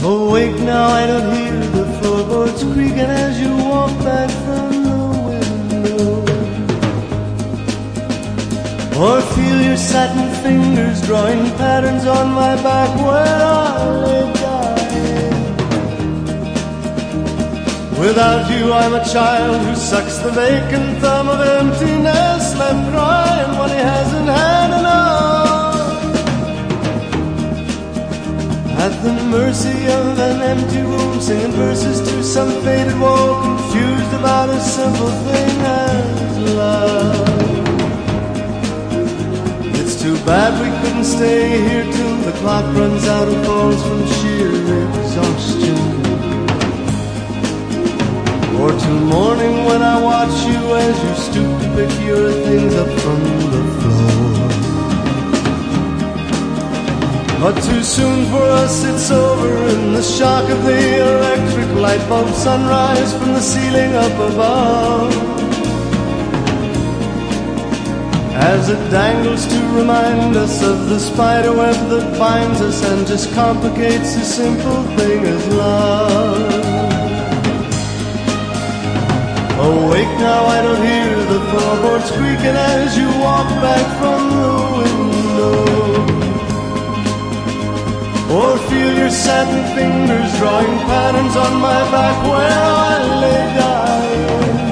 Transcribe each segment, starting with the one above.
Oh, now I don't hear the floorboards creaking as you walk back from the window. Or feel your satin fingers drawing patterns on my back where I lay dying. Without you, I'm a child who sucks the vacant thumb of emptiness, left crying the mercy of an empty room, singing verses to some faded wall, confused about a simple thing as love. It's too bad we couldn't stay here till the clock runs out and falls from sheer exhaustion. Or till morning when I watch you as you stoop to pick your things up from the floor. But too soon for us it's over in the shock of the electric light bulb sunrise from the ceiling up above. As it dangles to remind us of the spider web that binds us and just complicates a simple thing as love. Awake now, I don't hear the floorboards creaking as you walk back from the window. satin fingers drawing patterns on my back where I lay dying.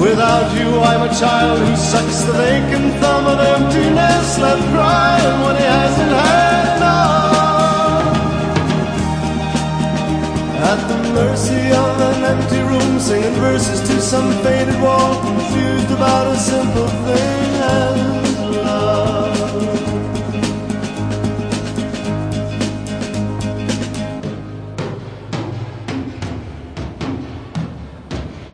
Without you, I'm a child who sucks the vacant thumb of emptiness left crying when he hasn't had enough. At the mercy of an empty room, singing verses to some faded wall, confused about a simple thing.